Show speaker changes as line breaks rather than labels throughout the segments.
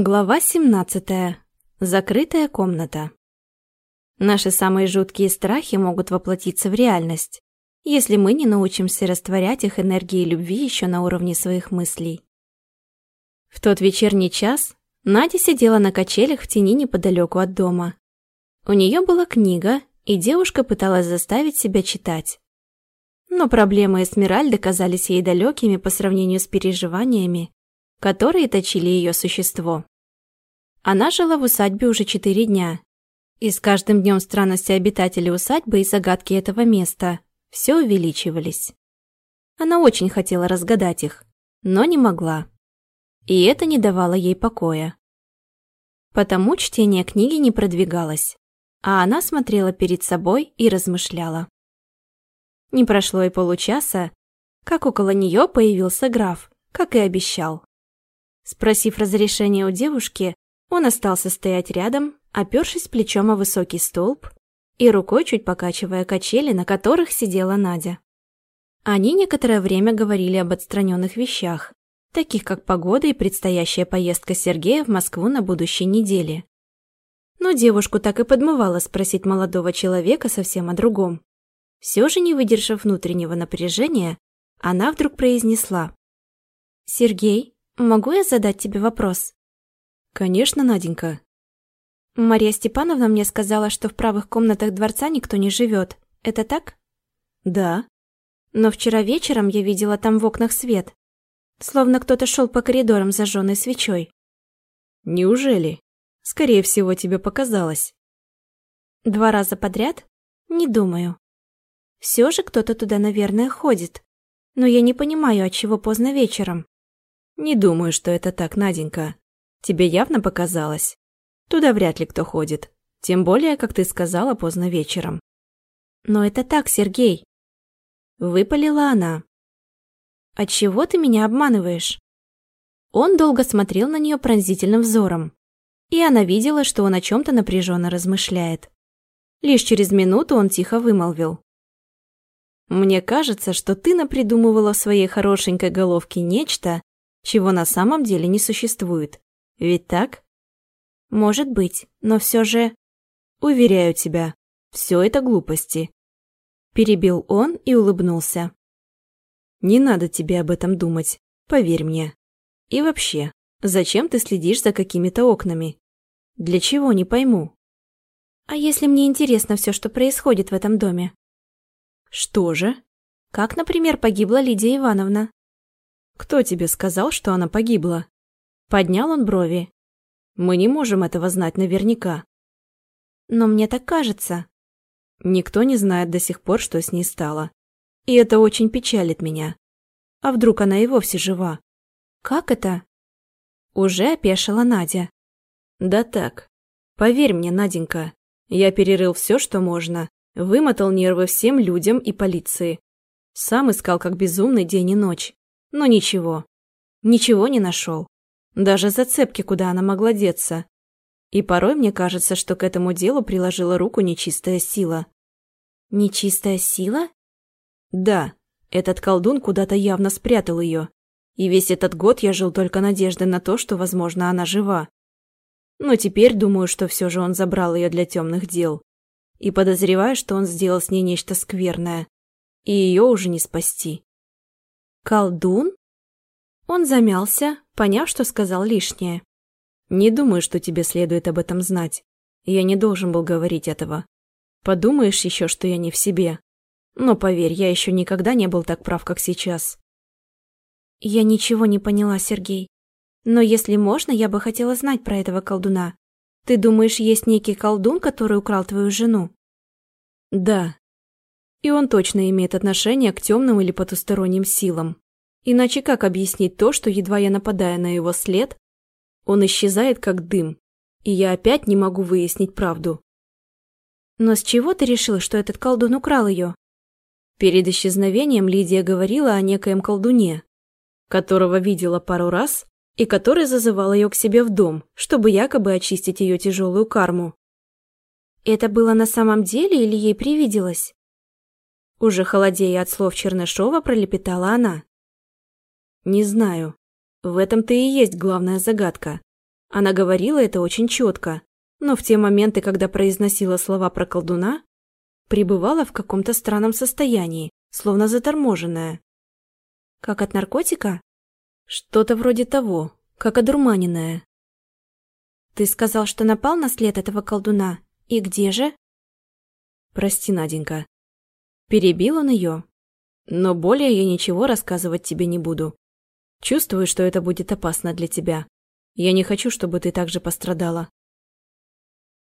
Глава 17. Закрытая комната. Наши самые жуткие страхи могут воплотиться в реальность, если мы не научимся растворять их энергией любви еще на уровне своих мыслей. В тот вечерний час Надя сидела на качелях в тени неподалеку от дома. У нее была книга, и девушка пыталась заставить себя читать. Но проблемы Эсмеральды казались ей далекими по сравнению с переживаниями, которые точили ее существо. Она жила в усадьбе уже четыре дня, и с каждым днем странности обитателей усадьбы и загадки этого места все увеличивались. Она очень хотела разгадать их, но не могла. И это не давало ей покоя. Потому чтение книги не продвигалось, а она смотрела перед собой и размышляла. Не прошло и получаса, как около нее появился граф, как и обещал. Спросив разрешения у девушки, он остался стоять рядом, опершись плечом о высокий столб и рукой чуть покачивая качели, на которых сидела Надя. Они некоторое время говорили об отстраненных вещах, таких как погода и предстоящая поездка Сергея в Москву на будущей неделе. Но девушку так и подмывало спросить молодого человека совсем о другом. Все же, не выдержав внутреннего напряжения, она вдруг произнесла. «Сергей, Могу я задать тебе вопрос?
Конечно, Наденька.
Мария Степановна мне сказала, что в правых комнатах дворца никто не живет. Это так?
Да.
Но вчера вечером я видела там в окнах свет. Словно кто-то шел по коридорам зажженной свечой.
Неужели? Скорее всего, тебе показалось.
Два раза подряд? Не думаю. Все же кто-то туда, наверное, ходит. Но я не понимаю, от чего поздно вечером.
«Не думаю, что это так, Наденька. Тебе явно показалось. Туда вряд ли кто ходит. Тем более, как ты сказала, поздно вечером».
«Но это так, Сергей!» Выпалила она. «Отчего ты меня обманываешь?» Он долго смотрел на нее пронзительным взором, и она видела, что он о чем-то напряженно размышляет. Лишь через минуту он тихо вымолвил. «Мне кажется, что ты напридумывала в своей хорошенькой головке нечто, чего на самом деле не существует. Ведь так? Может быть, но все же... Уверяю тебя, все это глупости. Перебил он и улыбнулся.
Не надо тебе об этом думать, поверь мне. И вообще, зачем ты следишь за какими-то окнами? Для чего, не пойму.
А если мне интересно все, что происходит в этом доме?
Что же?
Как, например, погибла Лидия Ивановна?
Кто тебе сказал, что она погибла? Поднял он брови. Мы не можем этого знать наверняка.
Но мне так кажется.
Никто не знает до сих пор, что с ней стало. И это очень печалит меня. А вдруг она и вовсе жива?
Как это? Уже опешила Надя.
Да так. Поверь мне, Наденька, я перерыл все, что можно, вымотал нервы всем людям и полиции. Сам искал как безумный день и ночь. Но ничего. Ничего не нашел. Даже зацепки, куда она могла деться. И порой мне кажется, что к этому делу приложила руку нечистая сила.
Нечистая сила?
Да, этот колдун куда-то явно спрятал ее. И весь этот год я жил только надеждой на то, что, возможно, она жива. Но теперь думаю, что все же он забрал ее для темных дел. И подозреваю, что он сделал с ней нечто скверное. И ее уже не спасти.
«Колдун?» Он замялся, поняв, что сказал лишнее.
«Не думаю, что тебе следует об этом знать. Я не должен был говорить этого. Подумаешь еще, что я не в себе. Но поверь, я еще никогда не был так прав, как сейчас».
«Я ничего не поняла, Сергей. Но если можно, я бы хотела знать про этого колдуна. Ты думаешь, есть некий колдун, который украл твою жену?»
«Да, и он точно имеет отношение к темным или потусторонним силам. Иначе как объяснить то, что едва я нападаю на его след, он исчезает как дым, и я опять не могу выяснить правду.
Но с чего ты решил, что этот колдун украл ее?
Перед исчезновением Лидия говорила о некоем колдуне, которого видела пару раз и который зазывал ее к себе в дом, чтобы якобы очистить ее тяжелую карму.
Это было на самом деле или ей привиделось?
Уже холодея от слов Чернышова, пролепетала она. Не знаю. В этом-то и есть главная загадка. Она говорила это очень четко, но в те моменты, когда произносила слова про колдуна, пребывала в каком-то странном состоянии, словно заторможенная.
Как от наркотика?
Что-то вроде того, как одурманенная.
Ты сказал, что напал на след этого колдуна. И где же?
Прости, Наденька. Перебил он ее. Но более я ничего рассказывать тебе не буду. Чувствую, что это будет опасно для тебя. Я не хочу, чтобы ты также пострадала.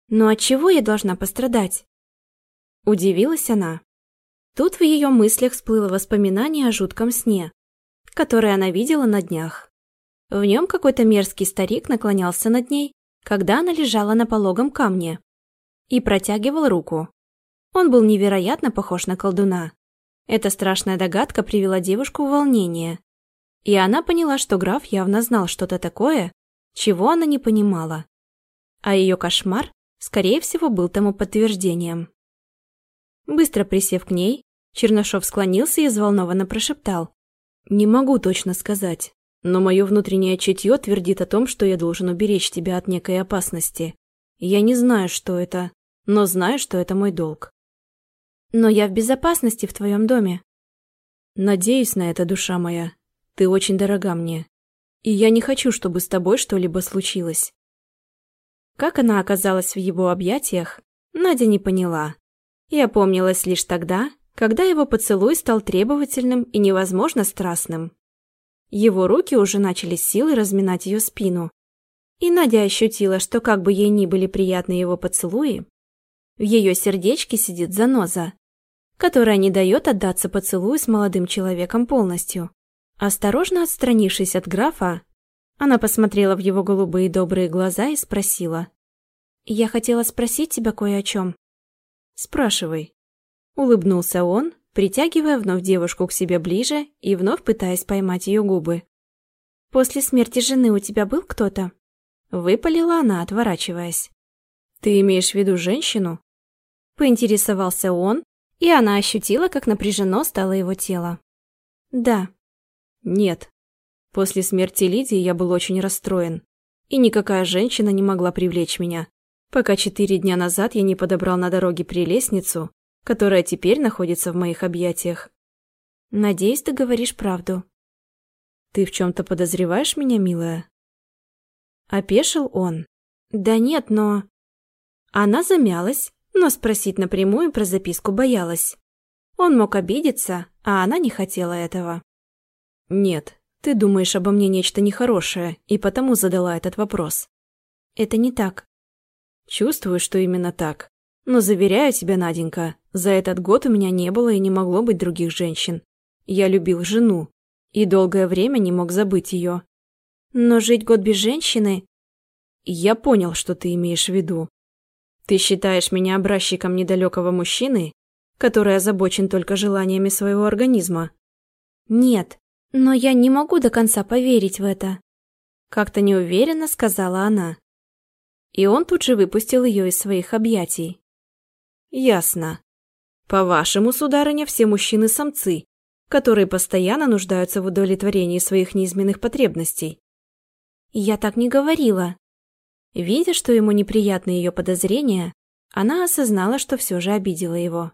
Но от чего я должна пострадать? Удивилась она. Тут в ее мыслях всплыло воспоминание о жутком сне, которое она видела на днях. В нем какой-то мерзкий старик наклонялся над ней, когда она лежала на пологом камне, и протягивал руку. Он был невероятно похож на колдуна. Эта страшная догадка привела девушку в волнение. И она поняла, что граф явно знал что-то такое, чего она не понимала. А ее кошмар, скорее всего, был тому подтверждением. Быстро присев к ней, Чернышов склонился и взволнованно прошептал.
«Не могу точно сказать, но мое внутреннее чутье твердит о том, что я должен уберечь тебя от некой опасности. Я не знаю, что это, но знаю, что это мой долг.
Но я в безопасности в твоем доме.
Надеюсь на это, душа моя. Ты очень дорога мне. И я не хочу, чтобы с тобой что-либо случилось.
Как она оказалась в его объятиях, Надя не поняла. И опомнилась лишь тогда, когда его поцелуй стал требовательным и невозможно страстным. Его руки уже начали силой разминать ее спину. И Надя ощутила, что как бы ей ни были приятны его поцелуи, в ее сердечке сидит заноза, которая не дает отдаться поцелую с молодым человеком полностью. Осторожно отстранившись от графа, она посмотрела в его голубые добрые глаза и спросила. «Я хотела спросить тебя кое о чем».
«Спрашивай».
Улыбнулся он, притягивая вновь девушку к себе ближе и вновь пытаясь поймать ее губы. «После смерти жены у тебя был кто-то?» Выпалила она, отворачиваясь.
«Ты имеешь в виду женщину?»
Поинтересовался он, и она ощутила, как напряжено стало его тело. «Да».
«Нет. После смерти Лидии я был очень расстроен, и никакая женщина не могла привлечь меня, пока четыре дня назад я не подобрал на дороге прелестницу, которая теперь находится в моих объятиях.
Надеюсь, ты говоришь правду.
Ты в чем-то подозреваешь меня, милая?
Опешил он. Да нет, но... Она замялась, но спросить напрямую про записку боялась. Он мог обидеться, а она не хотела этого.
Нет, ты думаешь обо мне нечто нехорошее, и потому задала этот вопрос.
Это не так.
Чувствую, что именно так. Но заверяю тебя, Наденька, за этот год у меня не было и не могло быть других женщин. Я любил жену и долгое время не мог забыть ее.
Но жить год без женщины...
Я понял, что ты имеешь в виду. Ты считаешь меня образчиком недалекого мужчины, который озабочен только желаниями своего организма?
Нет, но я не могу до конца поверить в это. Как-то неуверенно сказала она. И он тут же выпустил ее из своих объятий.
Ясно. По-вашему, сударыня, все мужчины самцы, которые постоянно нуждаются в удовлетворении своих неизменных потребностей.
Я так не говорила. Видя, что ему неприятны ее подозрения, она осознала, что все же обидела его.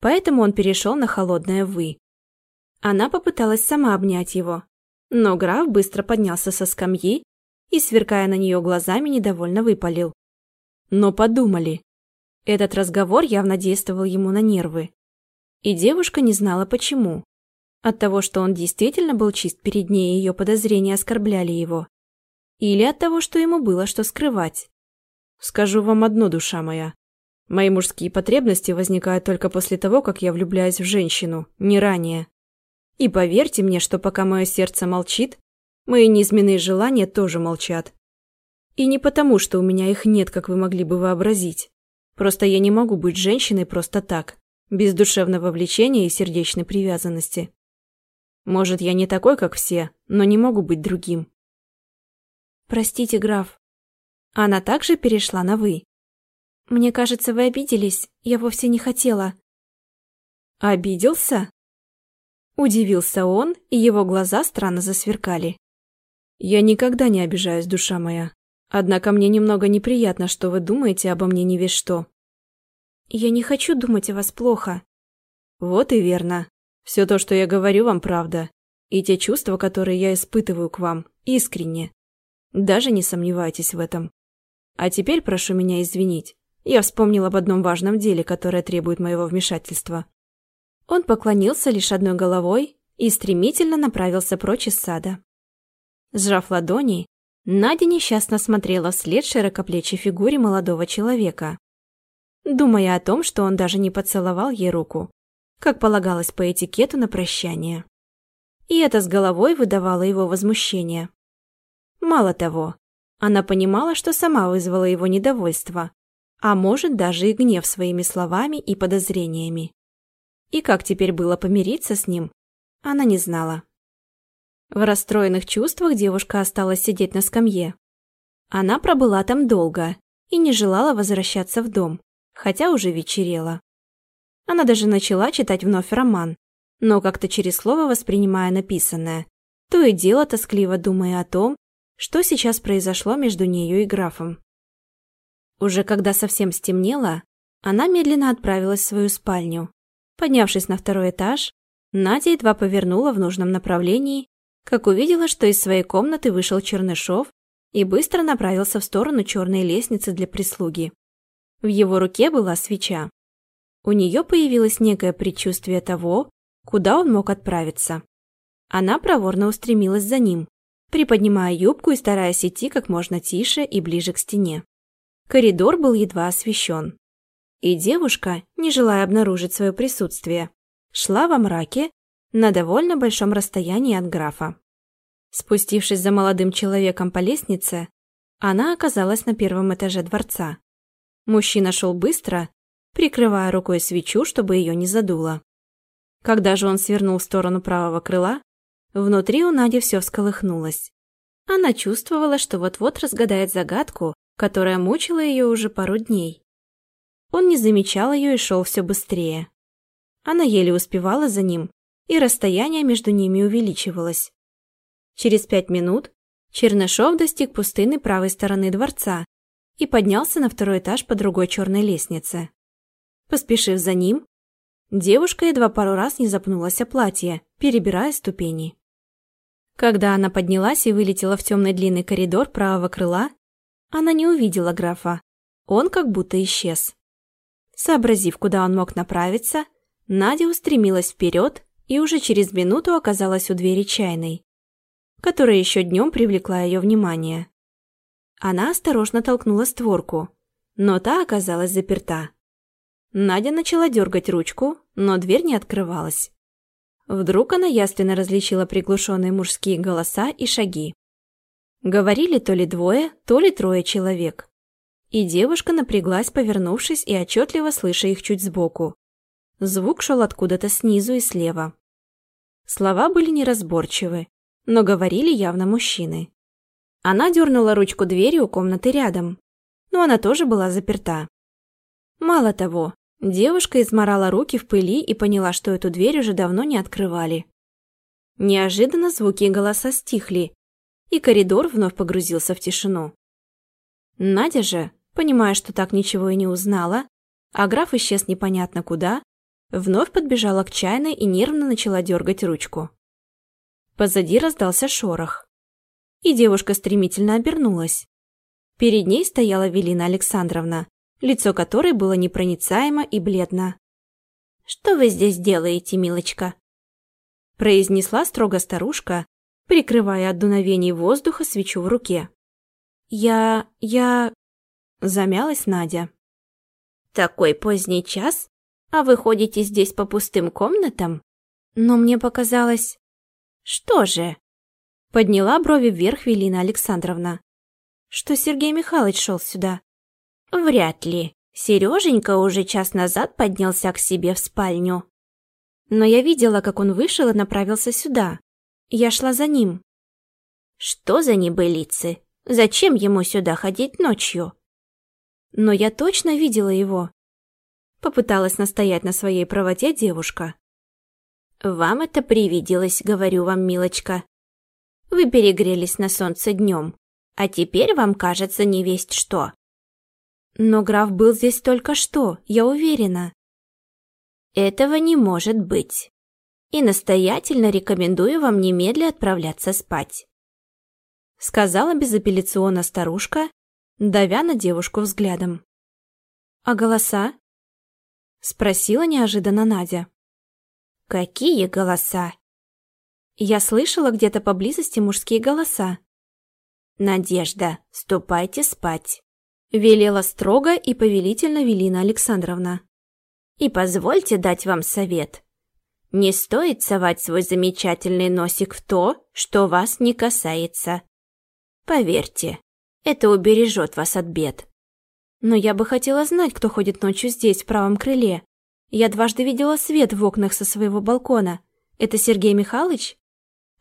Поэтому он перешел на холодное «вы». Она попыталась сама обнять его, но граф быстро поднялся со скамьи и, сверкая на нее глазами, недовольно выпалил.
Но подумали,
этот разговор явно действовал ему на нервы. И девушка не знала почему. От того, что он действительно был чист перед ней, ее подозрения оскорбляли его. Или от того, что ему было что скрывать.
Скажу вам одно, душа моя. Мои мужские потребности возникают только после того, как я влюбляюсь в женщину, не ранее. И поверьте мне, что пока мое сердце молчит, мои неизменные желания тоже молчат. И не потому, что у меня их нет, как вы могли бы вообразить. Просто я не могу быть женщиной просто так, без душевного влечения и сердечной привязанности. Может, я не такой, как все, но не могу быть другим.
Простите, граф. Она также перешла на «вы». Мне кажется, вы обиделись, я вовсе не хотела.
Обиделся? Удивился он, и его глаза странно засверкали. Я никогда не обижаюсь, душа моя. Однако мне немного неприятно, что вы думаете обо мне не весь что.
Я не хочу думать о вас плохо.
Вот и верно. Все то, что я говорю вам, правда. И те чувства, которые я испытываю к вам, искренне. Даже не сомневайтесь в этом. А теперь прошу меня извинить. Я вспомнил об одном важном деле, которое требует моего вмешательства.
Он поклонился лишь одной головой и стремительно направился прочь из сада. Сжав ладони, Надя несчастно смотрела вслед широкоплечей фигуре молодого человека, думая о том, что он даже не поцеловал ей руку, как полагалось по этикету на прощание. И это с головой выдавало его возмущение. Мало того, она понимала, что сама вызвала его недовольство, а может даже и гнев своими словами и подозрениями. И как теперь было помириться с ним, она не знала. В расстроенных чувствах девушка осталась сидеть на скамье. Она пробыла там долго и не желала возвращаться в дом, хотя уже вечерело. Она даже начала читать вновь роман, но как-то через слово воспринимая написанное, то и дело тоскливо думая о том, что сейчас произошло между нею и графом. Уже когда совсем стемнело, она медленно отправилась в свою спальню. Поднявшись на второй этаж, Надя едва повернула в нужном направлении как увидела, что из своей комнаты вышел Чернышов и быстро направился в сторону черной лестницы для прислуги. В его руке была свеча. У нее появилось некое предчувствие того, куда он мог отправиться. Она проворно устремилась за ним, приподнимая юбку и стараясь идти как можно тише и ближе к стене. Коридор был едва освещен. И девушка, не желая обнаружить свое присутствие, шла во мраке, на довольно большом расстоянии от графа. Спустившись за молодым человеком по лестнице, она оказалась на первом этаже дворца. Мужчина шел быстро, прикрывая рукой свечу, чтобы ее не задуло. Когда же он свернул в сторону правого крыла, внутри у Нади все всколыхнулось. Она чувствовала, что вот-вот разгадает загадку, которая мучила ее уже пару дней. Он не замечал ее и шел все быстрее. Она еле успевала за ним, и расстояние между ними увеличивалось. Через пять минут Чернышов достиг пустыны правой стороны дворца и поднялся на второй этаж по другой черной лестнице. Поспешив за ним, девушка едва пару раз не запнулась о платье, перебирая ступени. Когда она поднялась и вылетела в темный длинный коридор правого крыла, она не увидела графа. Он как будто исчез. Сообразив, куда он мог направиться, Надя устремилась вперед и уже через минуту оказалась у двери чайной, которая еще днем привлекла ее внимание. Она осторожно толкнула створку, но та оказалась заперта. Надя начала дергать ручку, но дверь не открывалась. Вдруг она ясно различила приглушенные мужские голоса и шаги. Говорили то ли двое, то ли трое человек. И девушка напряглась, повернувшись и отчетливо слыша их чуть сбоку. Звук шел откуда-то снизу и слева. Слова были неразборчивы, но говорили явно мужчины. Она дернула ручку двери у комнаты рядом, но она тоже была заперта. Мало того, девушка изморала руки в пыли и поняла, что эту дверь уже давно не открывали. Неожиданно звуки и голоса стихли, и коридор вновь погрузился в тишину. Надя же, понимая, что так ничего и не узнала, а граф исчез непонятно куда, Вновь подбежала к чайной и нервно начала дергать ручку. Позади раздался шорох. И девушка стремительно обернулась. Перед ней стояла Велина Александровна, лицо которой было непроницаемо и бледно. «Что вы здесь делаете, милочка?» произнесла строго старушка, прикрывая от дуновений воздуха свечу в руке. «Я... я...» замялась Надя. «Такой поздний час? А вы ходите здесь по пустым комнатам? Но мне показалось... Что же? Подняла брови вверх Велина Александровна. Что Сергей Михайлович шел сюда? Вряд ли. Сереженька уже час назад поднялся к себе в спальню. Но я видела, как он вышел и направился сюда. Я шла за ним. Что за небылицы? Зачем ему сюда ходить ночью? Но я точно видела его. Попыталась настоять на своей правоте девушка. «Вам это привиделось, говорю вам, милочка. Вы перегрелись на солнце днем, а теперь вам кажется не весть что.
Но граф был здесь только что, я уверена.
Этого не может быть. И настоятельно рекомендую вам немедля отправляться спать.
Сказала безапелляционно старушка, давя на девушку взглядом. «А голоса?» Спросила неожиданно Надя.
«Какие голоса?»
Я слышала где-то поблизости мужские голоса.
«Надежда, ступайте спать», —
велела строго и повелительно Велина Александровна.
«И позвольте дать вам совет. Не стоит совать свой замечательный носик в то, что вас не касается. Поверьте, это убережет вас от бед».
«Но я бы хотела знать, кто ходит ночью здесь, в правом крыле. Я дважды видела свет в окнах со своего балкона. Это Сергей Михайлович?»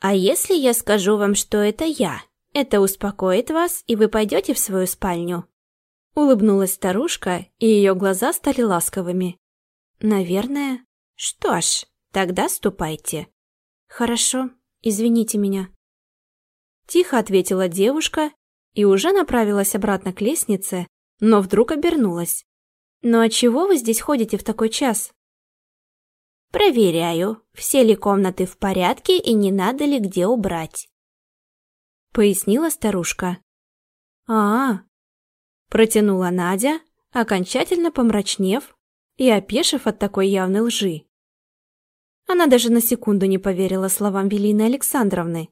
А если я скажу вам, что это я? Это успокоит вас, и вы пойдете в свою спальню?»
Улыбнулась старушка, и ее глаза стали ласковыми. «Наверное...»
«Что ж, тогда ступайте».
«Хорошо, извините меня». Тихо ответила девушка и уже направилась обратно к лестнице, но вдруг обернулась. «Ну а чего вы здесь ходите в такой час?»
Проверяю, все ли комнаты в порядке и не надо ли где убрать.
Пояснила старушка. а, -а, -а Протянула Надя, окончательно помрачнев и опешив от такой явной лжи. Она даже на секунду не поверила словам Велины Александровны,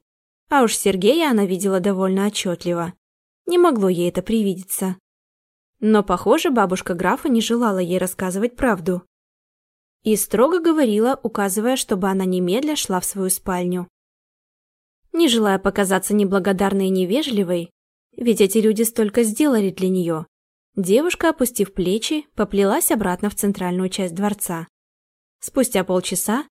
а уж Сергея она видела довольно отчетливо. Не могло ей это привидеться. Но, похоже, бабушка графа не желала ей рассказывать правду и строго говорила, указывая, чтобы она немедля шла в свою спальню. Не желая показаться неблагодарной и невежливой, ведь эти люди столько сделали для нее, девушка, опустив плечи, поплелась обратно в центральную часть дворца. Спустя полчаса,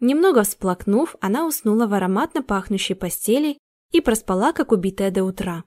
немного всплакнув, она уснула в ароматно пахнущей постели и проспала, как убитая до утра.